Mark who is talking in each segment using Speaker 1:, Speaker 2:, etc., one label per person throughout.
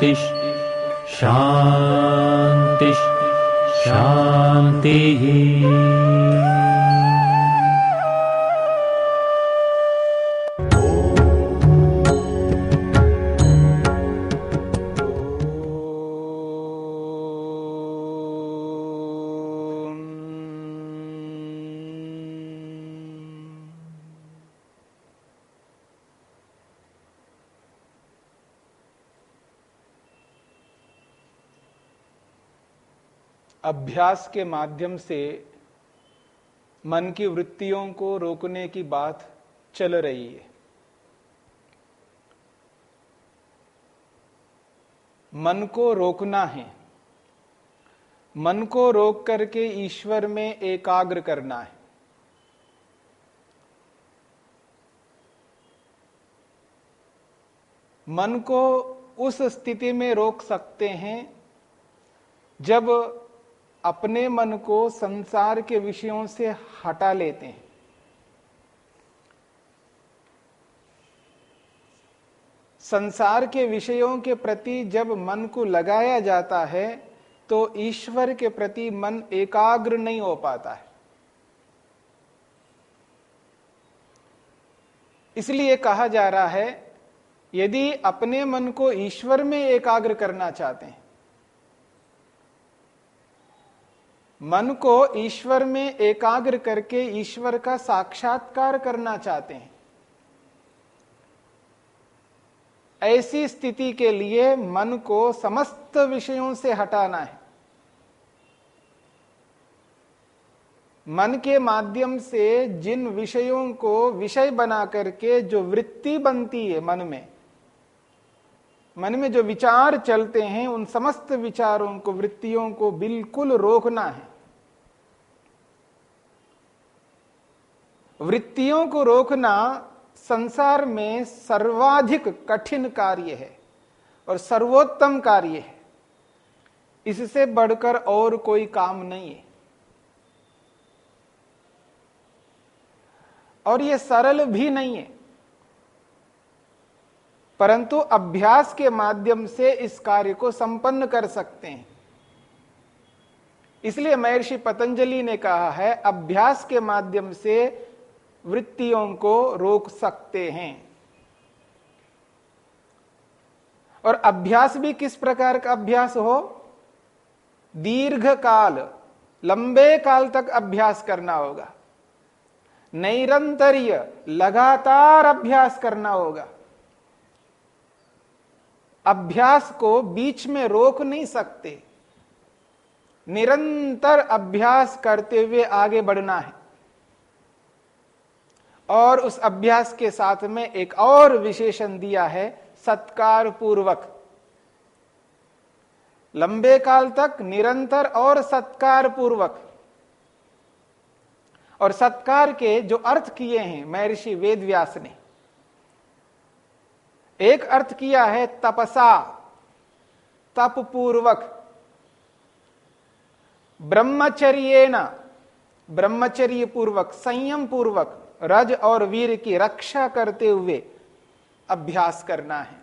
Speaker 1: शान्तिः शांति। शान्तिः
Speaker 2: अभ्यास के माध्यम से मन की वृत्तियों को रोकने की बात चल रही है। मन को रोकना है। मन को रोक करके ईश्वर में एकाग्र करना है। मन को उस स्थिति में रोक सकते हैं जब अपने मन को संसार के विषयों से हटा लेते हैं। संसार के विषयों के प्रति जब मन को लगाया जाता है तो ईश्वर के प्रति मन एकाग्र नहीं हो पाता है। इसलिए कहा जा रहा है, यदि अपने मन को ईश्वर में एकाग्र करना चाहते हैं मन को ईश्वर में एकाग्र करके ईश्वर का साक्षात्कार करना चाहते हैं। ऐसी स्थिति के लिए मन को समस्त विषयों से हटाना है। मन के माध्यम से जिन विषयों को विषय बना करके जो वृत्ति बनती है मन में मन में जो विचार चलते हैं, उन समस्त विचारों को, वृत्तियों को बिल्कुल रोकना है। वृत्तियों को रोकना संसार में सर्वाधिक कठिन कार्य है और सर्वोत्तम कार्य है। इससे बढ़कर और कोई काम नहीं है। और यह सरल भी नहीं है। परंतु अभ्यास के माध्यम से इस कार्य को संपन्न कर सकते हैं। इसलिए महर्षि पतंजलि ने कहा है, अभ्यास के माध्यम से वृत्तियों को रोक सकते हैं। और अभ्यास भी किस प्रकार का अभ्यास हो? दीर्घ काल लंबे काल तक अभ्यास करना होगा। नैरंतर्य, लगातार अभ्यास करना होगा। अभ्यास को बीच में रोक नहीं सकते। निरंतर अभ्यास करते हुए आगे बढ़ना है। और उस अभ्यास के साथ में एक और विशेषण दिया है सत्कार पूर्वक लंबे काल तक निरंतर और सत्कार पूर्वक और सत्कार के जो अर्थ किए हैं, महर्षि वेद व्यास ने। एक अर्थ किया है तपसा तप पूर्वक ब्रह्मचर्य ब्रह्मचर्य पूर्वक संयम पूर्वक रज और वीर की रक्षा करते हुए अभ्यास करना है।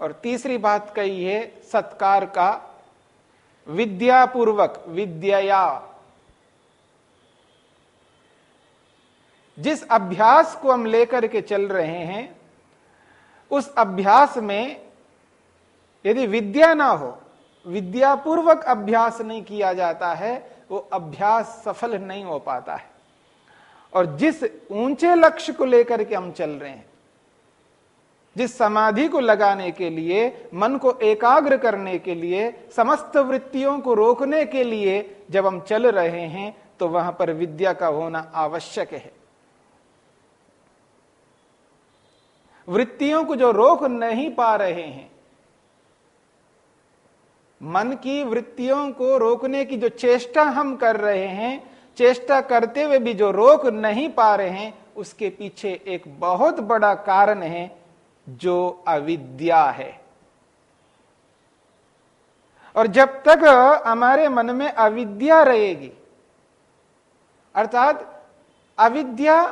Speaker 2: और तीसरी बात कही है, सत्कार का विद्यापूर्वक विद्या जिस अभ्यास को हम लेकर के चल रहे हैं, उस अभ्यास में यदि विद्या ना हो, विद्यापूर्वक अभ्यास नहीं किया जाता है, वो अभ्यास सफल नहीं हो पाता है। और जिस ऊँचे लक्ष्य को लेकर के हम चल रहे हैं, जिस समाधि को लगाने के लिए, मन को एकाग्र करने के लिए, समस्त वृत्तियों को रोकने के लिए जब हम चल रहे हैं तो वहाँ पर विद्या का होना आवश्यक है। वृत्तियों को जो रोक नहीं पा रहे हैं, मन की वृत्तियों को रोकने की जो चेष्टा हम कर रहे हैं चेष्टा करते हुए भी जो रोक नहीं पा रहे हैं, उसके पीछे एक बहुत बड़ा कारण है, जो अविद्या है। और जब तक हमारे मन में अविद्या रहेगी, अर्थात अविद्या,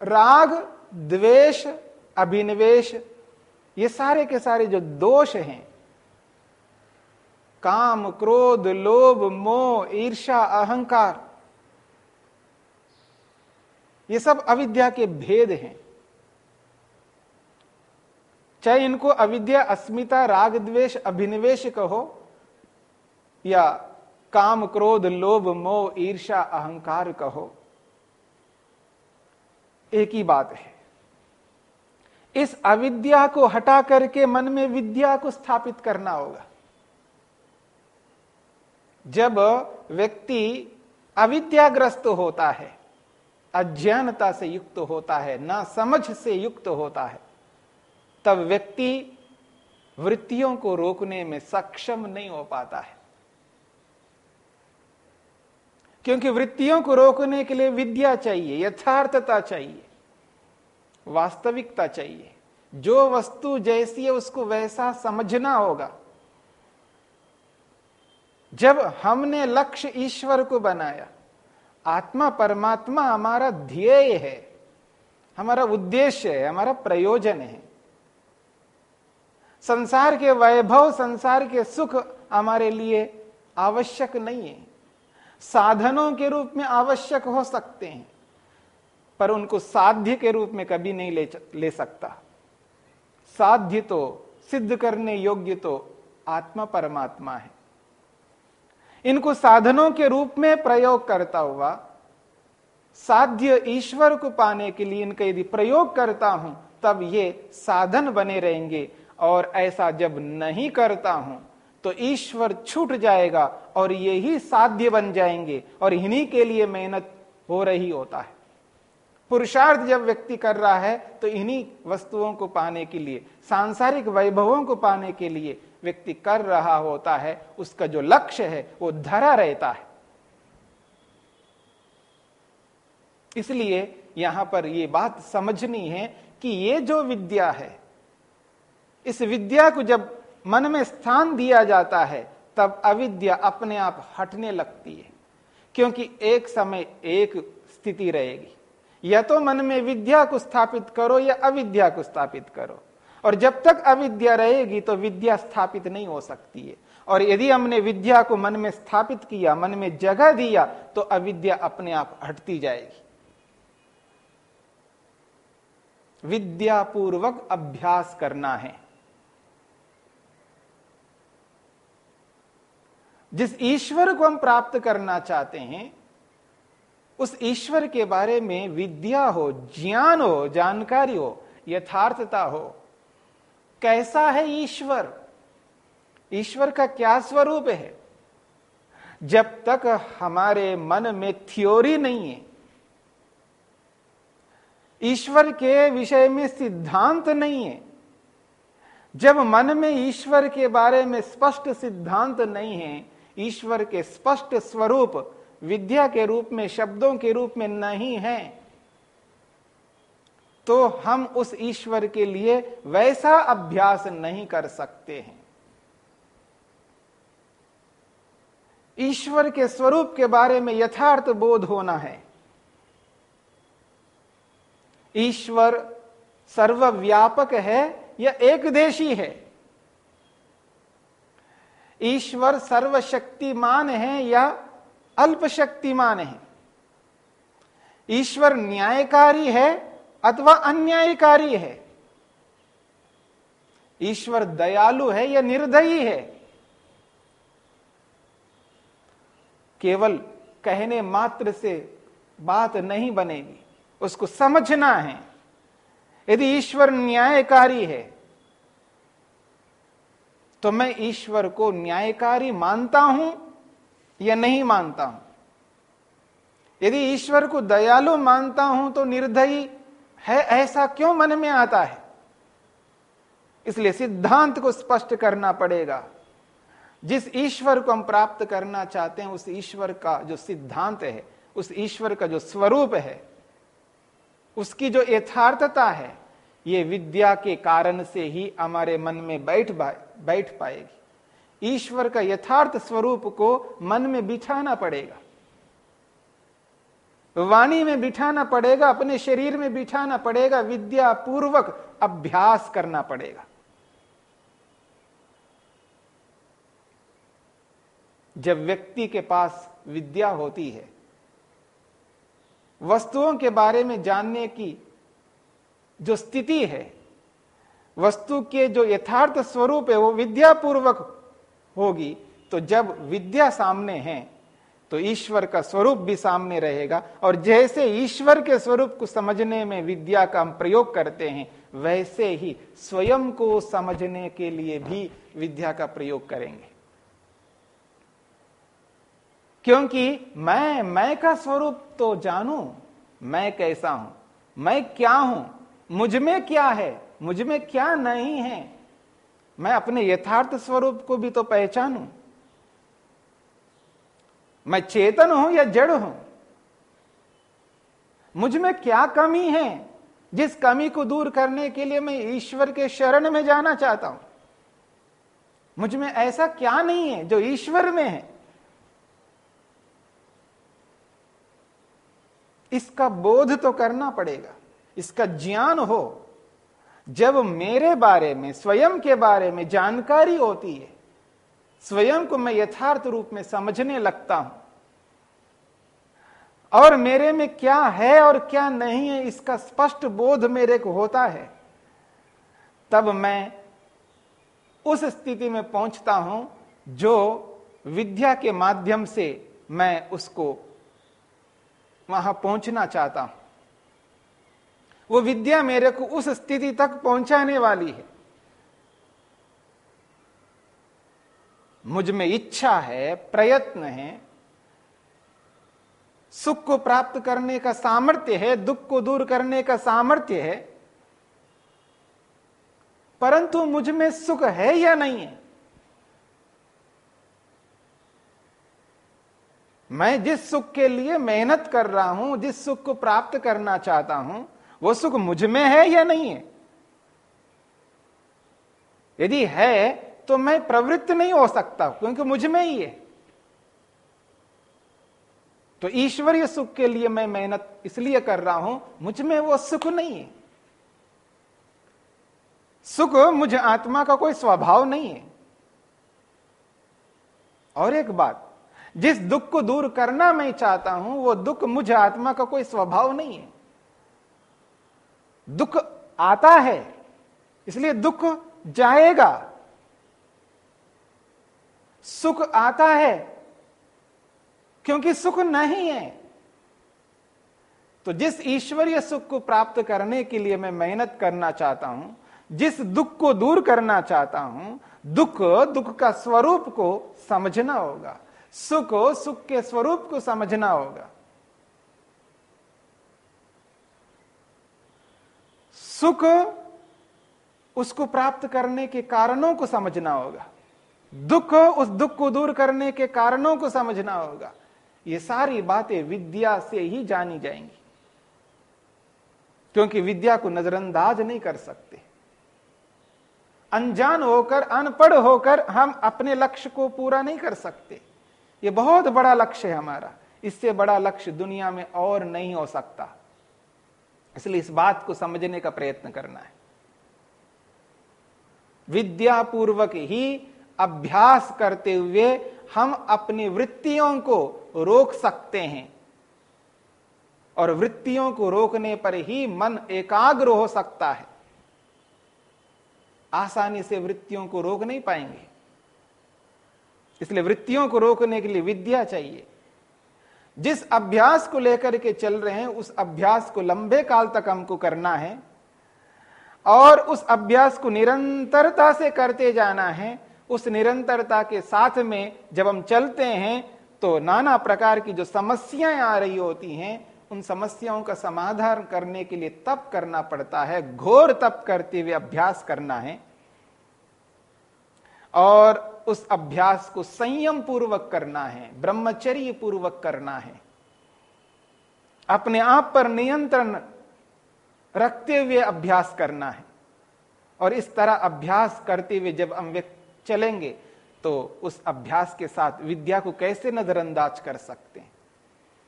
Speaker 2: राग, द्वेष, अभिनिवेश, ये सारे के सारे जो दोष हैं काम, क्रोध, लोभ, मोह ईर्षा अहंकार। ये सब अविद्या के भेद हैं। चाहे इनको अविद्या, अस्मिता, राग, द्वेष, अभिनिवेश कहो, या काम, क्रोध, लोभ, मोह ईर्षा अहंकार कहो, एक ही बात है। इस अविद्या को हटा करके मन में विद्या को स्थापित करना होगा। जब व्यक्ति अविद्याग्रस्त होता है, अज्ञानता से युक्त होता है, ना समझ से युक्त होता है, तब व्यक्ति वृत्तियों को रोकने में सक्षम नहीं हो पाता है। क्योंकि वृत्तियों को रोकने के लिए विद्या चाहिए, यथार्थता चाहिए, वास्तविकता चाहिए। जो वस्तु जैसी है, उसको वैसा समझना होगा। जब हमने लक्ष्य ईश्वर को बनाया, आत्मा परमात्मा हमारा ध्येय है, हमारा उद्देश्य है, हमारा प्रयोजन है। संसार के वैभव, संसार के सुख हमारे लिए आवश्यक नहीं है। साधनों के रूप में आवश्यक हो सकते हैं, पर उनको साध्य के रूप में कभी नहीं ले ले सकता। साध्य तो सिद्ध करने योग्य तो आत्मा परमात्मा है। इनको साधनों के रूप में प्रयोग करता हुआ, साध्य ईश्वर को पाने के लिए इनका यदि प्रयोग करता हूँ, तब ये साधन बने रहेंगे। और ऐसा जब नहीं करता हूँ तो ईश्वर छूट जाएगा और ये ही साध्य बन जाएँगे और इन्हीं के लिए मेहनत हो रही होता है। पुरुषार्थ जब व्यक्ति कर रहा है तो इन्हीं वस्तुओं को पाने के लिए, सांसारिक वैभवों को पाने के लिए व्यक्ति कर रहा होता है, उसका जो लक्ष्य है, वो धरा रहता है। इसलिए यहाँ पर यह बात समझनी है कि ये जो विद्या है, इस विद्या को जब मन में स्थान दिया जाता है, तब अविद्या अपने आप हटने लगती है, क्योंकि एक समय एक स्थिति रहेगी। या तो मन में विद्या को स्थापित करो या अविद्या को स्थापित करो। और जब तक अविद्या रहेगी तो विद्या स्थापित नहीं हो सकती है। और यदि हमने विद्या को मन में स्थापित किया, मन में जगह दिया तो अविद्या अपने आप हटती जाएगी। विद्यापूर्वक अभ्यास करना है। जिस ईश्वर को हम प्राप्त करना चाहते हैं, उस ईश्वर के बारे में विद्या हो, ज्ञान हो, जानकारी हो, यथार्थता हो कैसा है ईश्वर? ईश्वर का क्या स्वरूप है? जब तक हमारे मन में थ्योरी नहीं है, ईश्वर के विषय में सिद्धांत नहीं है, जब मन में ईश्वर के बारे में स्पष्ट सिद्धांत नहीं है, ईश्वर के स्पष्ट स्वरूप विद्या के रूप में, शब्दों के रूप में नहीं है तो हम उस ईश्वर के लिए वैसा अभ्यास नहीं कर सकते हैं। ईश्वर के स्वरूप के बारे में यथार्थ बोध होना है। ईश्वर सर्वव्यापक है या एक देशी है? ईश्वर सर्वशक्तिमान है या अल्पशक्तिमान है? ईश्वर न्यायकारी है अथवा अन्यायकारी है। ईश्वर दयालु है या निर्दयी है? केवल कहने मात्र से बात नहीं बनेगी, उसको समझना है। यदि ईश्वर न्यायकारी है तो मैं ईश्वर को न्यायकारी मानता हूँ या नहीं मानता हूँ? यदि ईश्वर को दयालु मानता हूँ तो निर्दयी है, ऐसा क्यों मन में आता है? इसलिए सिद्धांत को स्पष्ट करना पड़ेगा। जिस ईश्वर को हम प्राप्त करना चाहते हैं, उस ईश्वर का जो सिद्धांत है, उस ईश्वर का जो स्वरूप है, उसकी जो यथार्थता है, ये विद्या के कारण से ही हमारे मन में बैठ बैठ पाएगी। ईश्वर का यथार्थ स्वरूप को मन में बिठाना पड़ेगा। वाणी में बिठाना पड़ेगा, अपने शरीर में बिठाना पड़ेगा विद्या पूर्वक अभ्यास करना पड़ेगा। जब व्यक्ति के पास विद्या होती है, वस्तुओं के बारे में जानने की जो स्थिति है, वस्तु के जो यथार्थ स्वरूप है, वो विद्यापूर्वक होगी तो जब विद्या सामने है तो ईश्वर का स्वरूप भी सामने रहेगा। और जैसे ईश्वर के स्वरूप को समझने में विद्या का हम प्रयोग करते हैं, वैसे ही स्वयं को समझने के लिए भी विद्या का प्रयोग करेंगे। क्योंकि मैं मैं का स्वरूप तो जानू, मैं कैसा हूँ, मैं क्या हूँ, मुझमें क्या है, मुझमें क्या नहीं है, मैं अपने यथार्थ स्वरूप को भी तो पहचानू। मैं चेतन हूँ या जड़ हूँ? मुझमें क्या कमी है जिस कमी को दूर करने के लिए मैं ईश्वर के शरण में जाना चाहता हूँ? मुझमें ऐसा क्या नहीं है जो ईश्वर में है? इसका बोध तो करना पड़ेगा। इसका ज्ञान हो। जब मेरे बारे में, स्वयं के बारे में जानकारी होती है, स्वयं को मैं यथार्थ रूप में समझने लगता हूँ। और मेरे में क्या है और क्या नहीं है, इसका स्पष्ट बोध मेरे को होता है। तब मैं उस स्थिति में पहुँचता हूँ जो विद्या के माध्यम से मैं उसको वहाँ पहुँचना चाहता हूँ। वो विद्या मेरे को उस स्थिति तक पहुँचाने वाली है। मुझमें इच्छा है, प्रयत्न है सुख को प्राप्त करने का सामर्थ्य है, दुख को दूर करने का सामर्थ्य है, परंतु मुझमें सुख है या नहीं है? मैं जिस सुख के लिए मेहनत कर रहा हूँ, जिस सुख को प्राप्त करना चाहता हूँ, वो सुख मुझमें है या नहीं है? यदि है तो मैं प्रवृत्त नहीं हो सकता, क्योंकि मुझमें ही है। तो ईश्वरीय सुख के लिए मैं मेहनत इसलिए कर रहा हूँ, मुझमें वो सुख नहीं है। सुख मुझे आत्मा का कोई स्वभाव नहीं है। और एक बात, जिस दुख को दूर करना मैं चाहता हूँ, वो दुख मुझे आत्मा का कोई स्वभाव नहीं है। दुख आता है, इसलिए दुख जाएगा। सुख आता है क्योंकि सुख नहीं है। तो जिस ईश्वरीय सुख को प्राप्त करने के लिए मैं मेहनत करना चाहता हूँ, जिस दुख को दूर करना चाहता हूँ, दुख दुख का स्वरूप को समझना होगा। सुख सुख के स्वरूप को समझना होगा। सुख उसको प्राप्त करने के कारणों को समझना होगा। दुख उस दुख को दूर करने के कारणों को समझना होगा। ये सारी बातें विद्या से ही जानी जाएँगी। क्योंकि विद्या को नजरअंदाज नहीं कर सकते। अनजान होकर, अनपढ़ होकर हम अपने लक्ष्य को पूरा नहीं कर सकते। ये बहुत बड़ा लक्ष्य है हमारा। इससे बड़ा लक्ष्य दुनिया में और नहीं हो सकता। इसलिए इस बात को समझने का प्रयत्न करना है। विद्यापूर्वक ही अभ्यास करते हुए हम अपनी वृत्तियों को रोक सकते हैं। और वृत्तियों को रोकने पर ही मन एकाग्र हो सकता है। आसानी से वृत्तियों को रोक नहीं पाएँगे। इसलिए वृत्तियों को रोकने के लिए विद्या चाहिए। जिस अभ्यास को लेकर के चल रहे हैं, उस अभ्यास को लंबे काल तक हमको करना है। और उस अभ्यास को निरंतरता से करते जाना है। उस निरंतरता के साथ में जब हम चलते हैं तो नाना प्रकार की जो समस्याएँ आ रही होती हैं, उन समस्याओं का समाधान करने के लिए तप करना पड़ता है, घोर तप करते हुए अभ्यास करना है। और उस अभ्यास को संयम पूर्वक करना है ब्रह्मचर्य पूर्वक करना है। अपने आप पर नियंत्रण रखते हुए अभ्यास करना है। और इस तरह अभ्यास करते हुए जब हम चलेंगे तो उस अभ्यास के साथ विद्या को कैसे नजरअंदाज कर सकते हैं?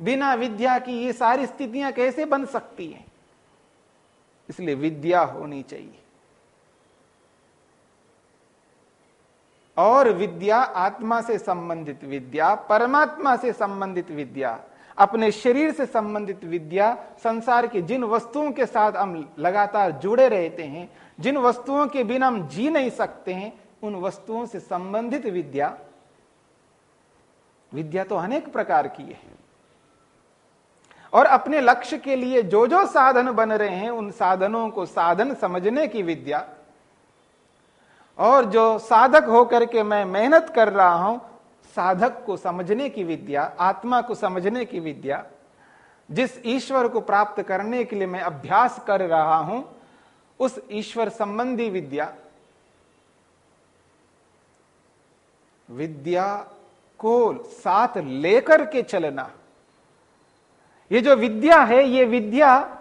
Speaker 2: बिना विद्या की ये सारी स्थितियाँ कैसे बन सकती हैं? इसलिए विद्या होनी चाहिए। और विद्या आत्मा से संबंधित विद्या, परमात्मा से संबंधित विद्या, अपने शरीर से संबंधित विद्या, संसार की जिन वस्तुओं के साथ हम लगातार जुड़े रहते हैं, जिन वस्तुओं के बिना हम जी नहीं सकते हैं उन वस्तुओं से संबंधित विद्या विद्या तो अनेक प्रकार की है। और अपने लक्ष्य के लिए जो जो साधन बन रहे हैं, उन साधनों को साधन समझने की विद्या, और जो साधक होकर के मैं मेहनत कर रहा हूँ, साधक को समझने की विद्या, आत्मा को समझने की विद्या, जिस ईश्वर को प्राप्त करने के लिए मैं अभ्यास कर रहा हूँ, उस ईश्वर संबंधी विद्या विद्या को साथ लेकर के चलना। ये जो विद्या है, ये विद्या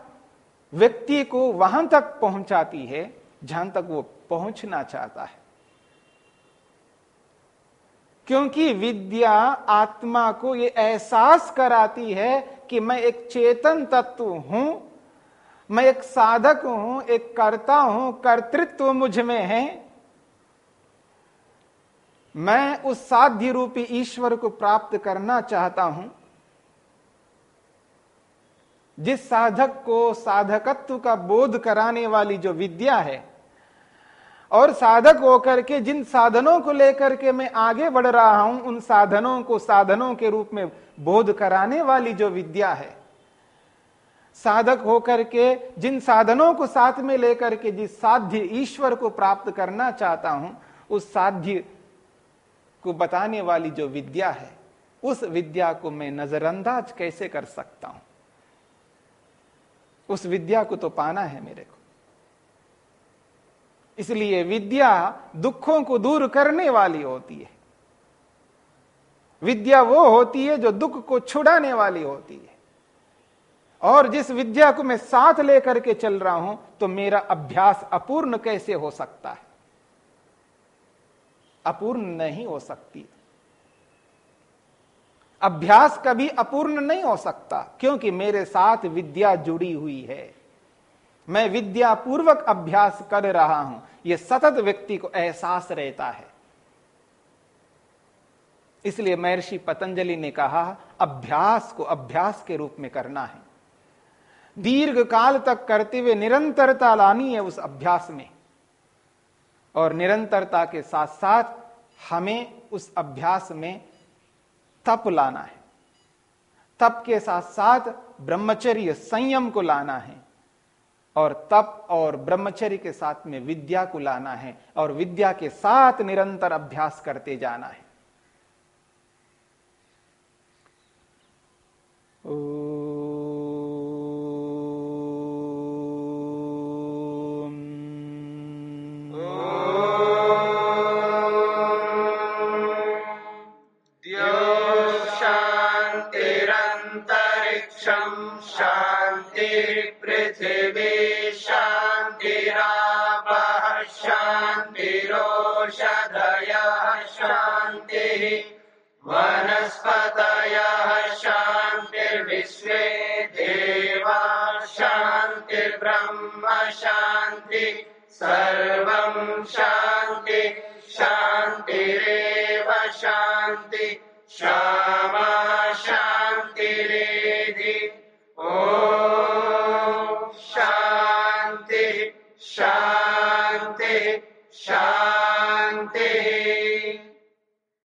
Speaker 2: व्यक्ति को वहाँ तक पहुंचाती है, जहाँ तक वो पहुँचना चाहता है। क्योंकि विद्या आत्मा को ये एहसास कराती है कि मैं एक चेतन तत्व हूँ, मैं एक साधक हूँ, एक कर्ता हूँ, कर्तृत्व मुझमें है मैं उस साध्य रूपी ईश्वर को प्राप्त करना चाहता हूँ, जिस साधक को साधकत्व का बोध कराने वाली जो विद्या है, और साधक होकर के जिन साधनों को लेकर के मैं आगे बढ़ रहा हूँ, उन साधनों को साधनों के रूप में बोध कराने वाली जो विद्या है, साधक होकर के जिन साधनों को साथ में लेकर के जिस साध्य ईश्वर को प्राप्त करना चाहता हूँ, उस साध्य को बताने वाली जो विद्या है, उस विद्या को मैं नजरअंदाज कैसे कर सकता हूँ? उस विद्या को तो पाना है मेरे को। इसलिए विद्या दुखों को दूर करने वाली होती है। विद्या वो होती है जो दुख को छुड़ाने वाली होती है। और जिस विद्या को मैं साथ लेकर के चल रहा हूँ तो मेरा अभ्यास अपूर्ण कैसे हो सकता है? अपूर्ण नहीं हो सकती। अभ्यास कभी अपूर्ण नहीं हो सकता, क्योंकि मेरे साथ विद्या जुड़ी हुई है। मैं विद्या पूर्वक अभ्यास कर रहा हूँ। यह सतत व्यक्ति को एहसास रहता है। इसलिए महर्षि पतंजलि ने कहा, अभ्यास को अभ्यास के रूप में करना है। दीर्घ काल तक करते हुए निरंतरता लानी है उस अभ्यास में। और निरंतरता के साथ साथ हमें उस अभ्यास में तप लाना है। तप के साथ साथ ब्रह्मचर्य संयम को लाना है और तप और ब्रह्मचर्य के साथ में विद्या को लाना है और विद्या के साथ निरंतर अभ्यास करते जाना है। ओ...
Speaker 3: शान्ति